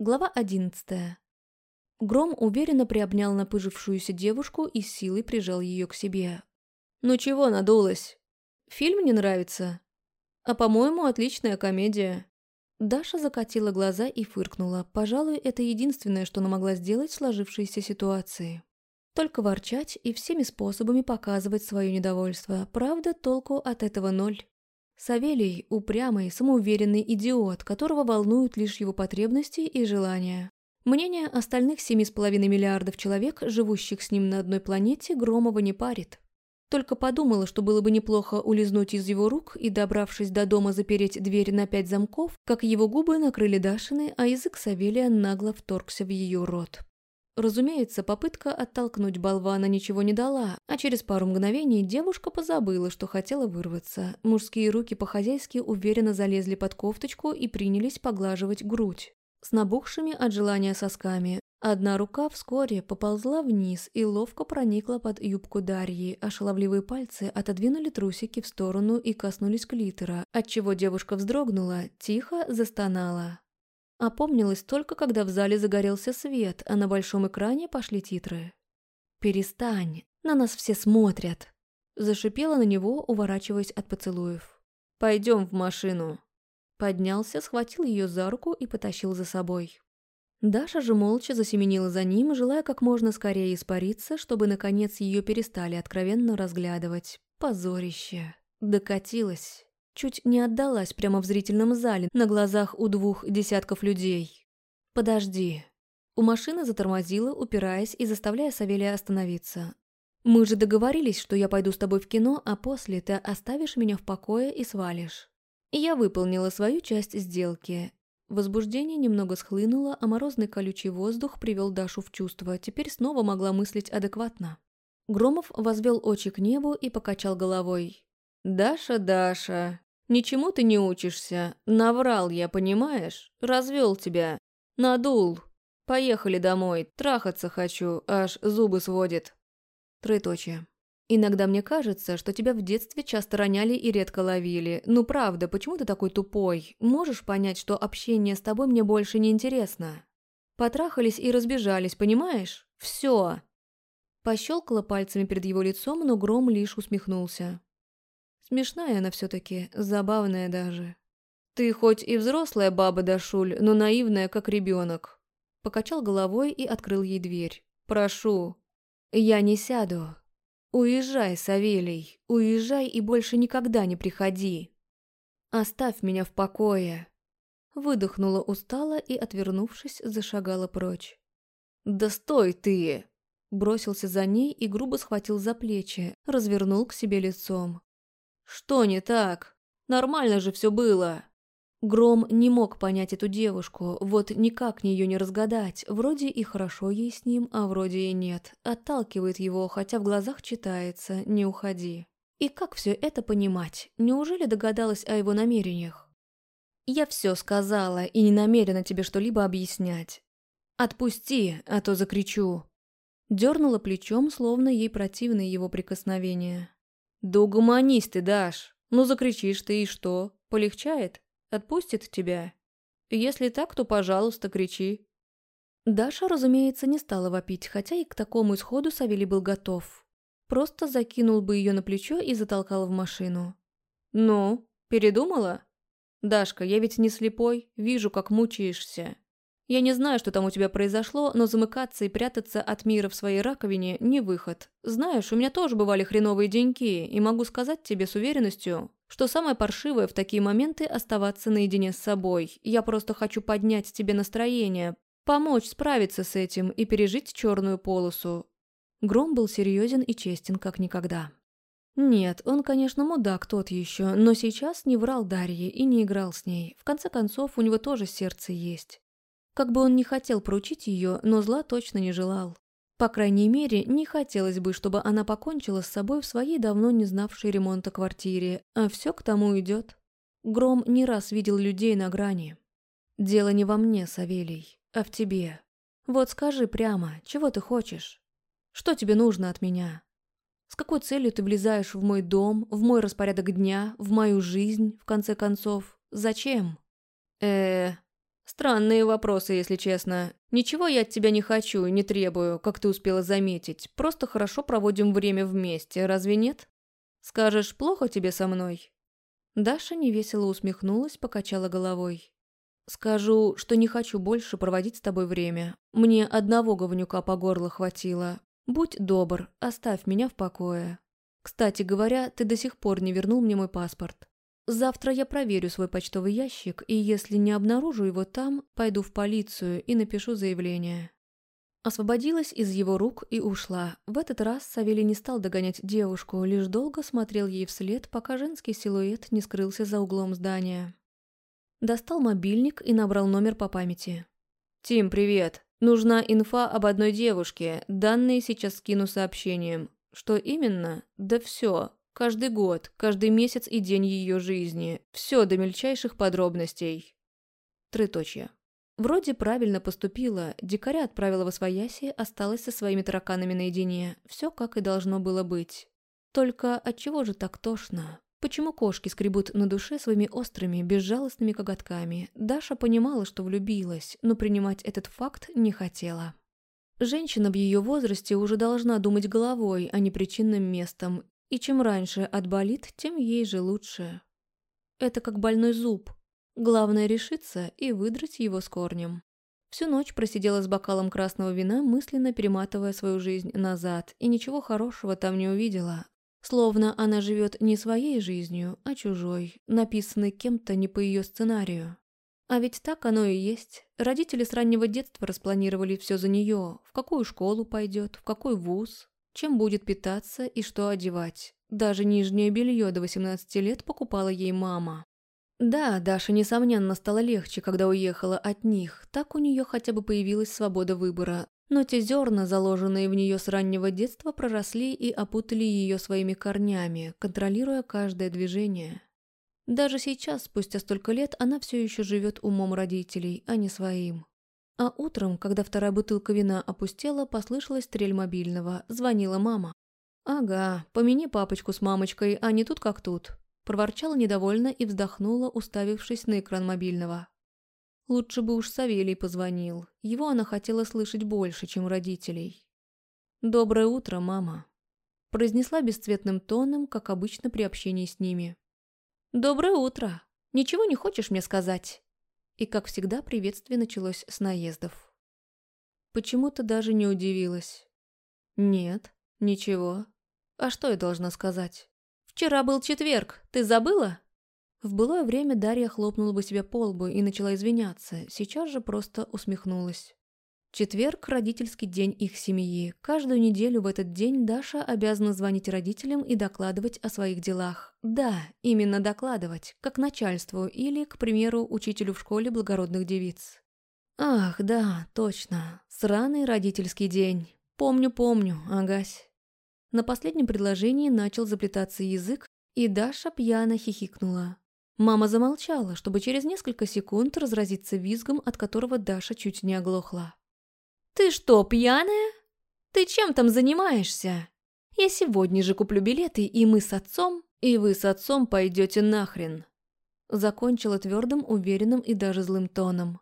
Глава одиннадцатая. Гром уверенно приобнял напыжившуюся девушку и силой прижал ее к себе. «Ну чего надулась? Фильм не нравится? А, по-моему, отличная комедия». Даша закатила глаза и фыркнула. Пожалуй, это единственное, что она могла сделать в сложившейся ситуации. Только ворчать и всеми способами показывать свое недовольство. Правда, толку от этого ноль. Савелий – упрямый, самоуверенный идиот, которого волнуют лишь его потребности и желания. Мнение остальных 7,5 миллиардов человек, живущих с ним на одной планете, Громова не парит. Только подумала, что было бы неплохо улизнуть из его рук и, добравшись до дома, запереть дверь на пять замков, как его губы накрыли Дашины, а язык Савелия нагло вторгся в ее рот. Разумеется, попытка оттолкнуть болвана ничего не дала, а через пару мгновений девушка позабыла, что хотела вырваться. Мужские руки по-хозяйски уверенно залезли под кофточку и принялись поглаживать грудь. С набухшими от желания сосками. Одна рука вскоре поползла вниз и ловко проникла под юбку Дарьи, а шаловливые пальцы отодвинули трусики в сторону и коснулись клитора, отчего девушка вздрогнула, тихо застонала. Опомнилась только, когда в зале загорелся свет, а на большом экране пошли титры. «Перестань, на нас все смотрят!» Зашипела на него, уворачиваясь от поцелуев. «Пойдем в машину!» Поднялся, схватил ее за руку и потащил за собой. Даша же молча засеменила за ним, желая как можно скорее испариться, чтобы, наконец, ее перестали откровенно разглядывать. Позорище. Докатилась чуть не отдалась прямо в зрительном зале на глазах у двух десятков людей. «Подожди». У машины затормозила, упираясь и заставляя Савелия остановиться. «Мы же договорились, что я пойду с тобой в кино, а после ты оставишь меня в покое и свалишь». я выполнила свою часть сделки. Возбуждение немного схлынуло, а морозный колючий воздух привел Дашу в чувство, теперь снова могла мыслить адекватно. Громов возвел очи к небу и покачал головой. «Даша, Даша, Ничему ты не учишься. Наврал я, понимаешь? Развел тебя. Надул. Поехали домой. Трахаться хочу, аж зубы сводит. Троеточие. Иногда мне кажется, что тебя в детстве часто роняли и редко ловили. Ну правда, почему ты такой тупой? Можешь понять, что общение с тобой мне больше не интересно? Потрахались и разбежались, понимаешь? Все. Пощелкала пальцами перед его лицом, но Гром лишь усмехнулся. Смешная она все-таки, забавная даже. Ты хоть и взрослая баба Дашуль, но наивная, как ребенок. Покачал головой и открыл ей дверь. Прошу. Я не сяду. Уезжай, Савелий, уезжай и больше никогда не приходи. Оставь меня в покое. Выдохнула устало и, отвернувшись, зашагала прочь. «Да стой ты!» Бросился за ней и грубо схватил за плечи, развернул к себе лицом. «Что не так? Нормально же все было!» Гром не мог понять эту девушку, вот никак ее не разгадать. Вроде и хорошо ей с ним, а вроде и нет. Отталкивает его, хотя в глазах читается «не уходи». И как все это понимать? Неужели догадалась о его намерениях? «Я все сказала и не намерена тебе что-либо объяснять. Отпусти, а то закричу». Дернула плечом, словно ей противны его прикосновения. «Да угомонись ты, Даш. Ну закричишь ты и что? Полегчает? Отпустит тебя? Если так, то, пожалуйста, кричи». Даша, разумеется, не стала вопить, хотя и к такому исходу Савелий был готов. Просто закинул бы ее на плечо и затолкал в машину. «Ну, передумала?» «Дашка, я ведь не слепой, вижу, как мучаешься. Я не знаю, что там у тебя произошло, но замыкаться и прятаться от мира в своей раковине – не выход. Знаешь, у меня тоже бывали хреновые деньки, и могу сказать тебе с уверенностью, что самое паршивое в такие моменты – оставаться наедине с собой. Я просто хочу поднять тебе настроение, помочь справиться с этим и пережить черную полосу. Гром был серьезен и честен, как никогда. Нет, он, конечно, мудак тот еще, но сейчас не врал Дарье и не играл с ней. В конце концов, у него тоже сердце есть. Как бы он не хотел проучить ее, но зла точно не желал. По крайней мере, не хотелось бы, чтобы она покончила с собой в своей давно не знавшей ремонта квартире, а все к тому идет. Гром не раз видел людей на грани. Дело не во мне, Савелий, а в тебе. Вот скажи прямо, чего ты хочешь? Что тебе нужно от меня? С какой целью ты влезаешь в мой дом, в мой распорядок дня, в мою жизнь, в конце концов? Зачем? э Странные вопросы, если честно. Ничего я от тебя не хочу и не требую, как ты успела заметить. Просто хорошо проводим время вместе, разве нет? Скажешь, плохо тебе со мной?» Даша невесело усмехнулась, покачала головой. «Скажу, что не хочу больше проводить с тобой время. Мне одного говнюка по горло хватило. Будь добр, оставь меня в покое. Кстати говоря, ты до сих пор не вернул мне мой паспорт. Завтра я проверю свой почтовый ящик, и если не обнаружу его там, пойду в полицию и напишу заявление». Освободилась из его рук и ушла. В этот раз Савелий не стал догонять девушку, лишь долго смотрел ей вслед, пока женский силуэт не скрылся за углом здания. Достал мобильник и набрал номер по памяти. «Тим, привет. Нужна инфа об одной девушке. Данные сейчас скину сообщением. Что именно? Да все. Каждый год, каждый месяц и день ее жизни. Все до мельчайших подробностей. Трыточье. Вроде правильно поступила, дикаря отправила во свояси, осталась со своими тараканами наедине. Все как и должно было быть. Только отчего же так тошно? Почему кошки скребут на душе своими острыми, безжалостными коготками? Даша понимала, что влюбилась, но принимать этот факт не хотела. Женщина в ее возрасте уже должна думать головой, а не причинным местом, и чем раньше отболит, тем ей же лучше. Это как больной зуб. Главное решиться и выдрать его с корнем. Всю ночь просидела с бокалом красного вина, мысленно перематывая свою жизнь назад, и ничего хорошего там не увидела. Словно она живет не своей жизнью, а чужой, написанной кем-то не по ее сценарию. А ведь так оно и есть. Родители с раннего детства распланировали все за нее, в какую школу пойдет, в какой вуз, чем будет питаться и что одевать. Даже нижнее белье до 18 лет покупала ей мама. Да, Даша, несомненно, стало легче, когда уехала от них, так у нее хотя бы появилась свобода выбора. Но те зерна, заложенные в нее с раннего детства, проросли и опутали ее своими корнями, контролируя каждое движение. Даже сейчас, спустя столько лет, она все еще живет умом родителей, а не своим. А утром, когда вторая бутылка вина опустела, послышалась трель мобильного. Звонила мама. «Ага, помяни папочку с мамочкой, а не тут как тут». Проворчала недовольно и вздохнула, уставившись на экран мобильного. Лучше бы уж Савелий позвонил. Его она хотела слышать больше, чем родителей. «Доброе утро, мама», – произнесла бесцветным тоном, как обычно при общении с ними. «Доброе утро. Ничего не хочешь мне сказать?» И, как всегда, приветствие началось с наездов. Почему-то даже не удивилась. «Нет, ничего. А что я должна сказать? Вчера был четверг, ты забыла?» В былое время Дарья хлопнула бы себя по лбу и начала извиняться, сейчас же просто усмехнулась. Четверг – родительский день их семьи. Каждую неделю в этот день Даша обязана звонить родителям и докладывать о своих делах. Да, именно докладывать, как начальству или, к примеру, учителю в школе благородных девиц. Ах, да, точно. Сраный родительский день. Помню-помню, агась. На последнем предложении начал заплетаться язык, и Даша пьяно хихикнула. Мама замолчала, чтобы через несколько секунд разразиться визгом, от которого Даша чуть не оглохла. «Ты что, пьяная? Ты чем там занимаешься? Я сегодня же куплю билеты, и мы с отцом, и вы с отцом пойдете нахрен!» Закончила твердым, уверенным и даже злым тоном.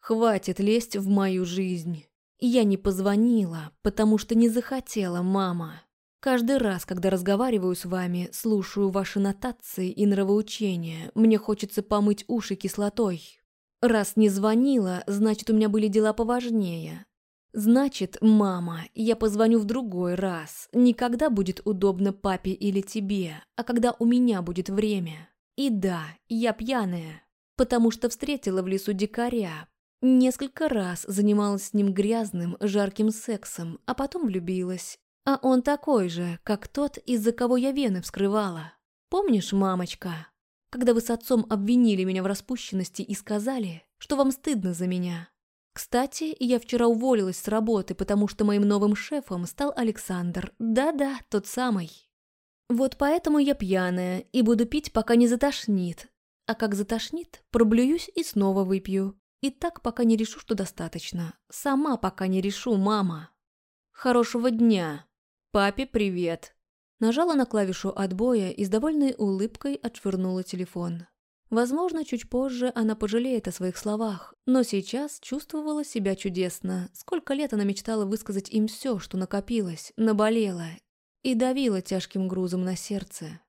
«Хватит лезть в мою жизнь. Я не позвонила, потому что не захотела, мама. Каждый раз, когда разговариваю с вами, слушаю ваши нотации и нравоучения, мне хочется помыть уши кислотой. Раз не звонила, значит, у меня были дела поважнее, «Значит, мама, я позвоню в другой раз. Не когда будет удобно папе или тебе, а когда у меня будет время. И да, я пьяная, потому что встретила в лесу дикаря. Несколько раз занималась с ним грязным, жарким сексом, а потом влюбилась. А он такой же, как тот, из-за кого я вены вскрывала. Помнишь, мамочка, когда вы с отцом обвинили меня в распущенности и сказали, что вам стыдно за меня?» Кстати, я вчера уволилась с работы, потому что моим новым шефом стал Александр. Да-да, тот самый. Вот поэтому я пьяная и буду пить, пока не затошнит. А как затошнит, проблююсь и снова выпью. И так, пока не решу, что достаточно. Сама пока не решу, мама. Хорошего дня. Папе привет. Нажала на клавишу отбоя и с довольной улыбкой отшвырнула телефон. Возможно, чуть позже она пожалеет о своих словах, но сейчас чувствовала себя чудесно. Сколько лет она мечтала высказать им все, что накопилось, наболело и давило тяжким грузом на сердце.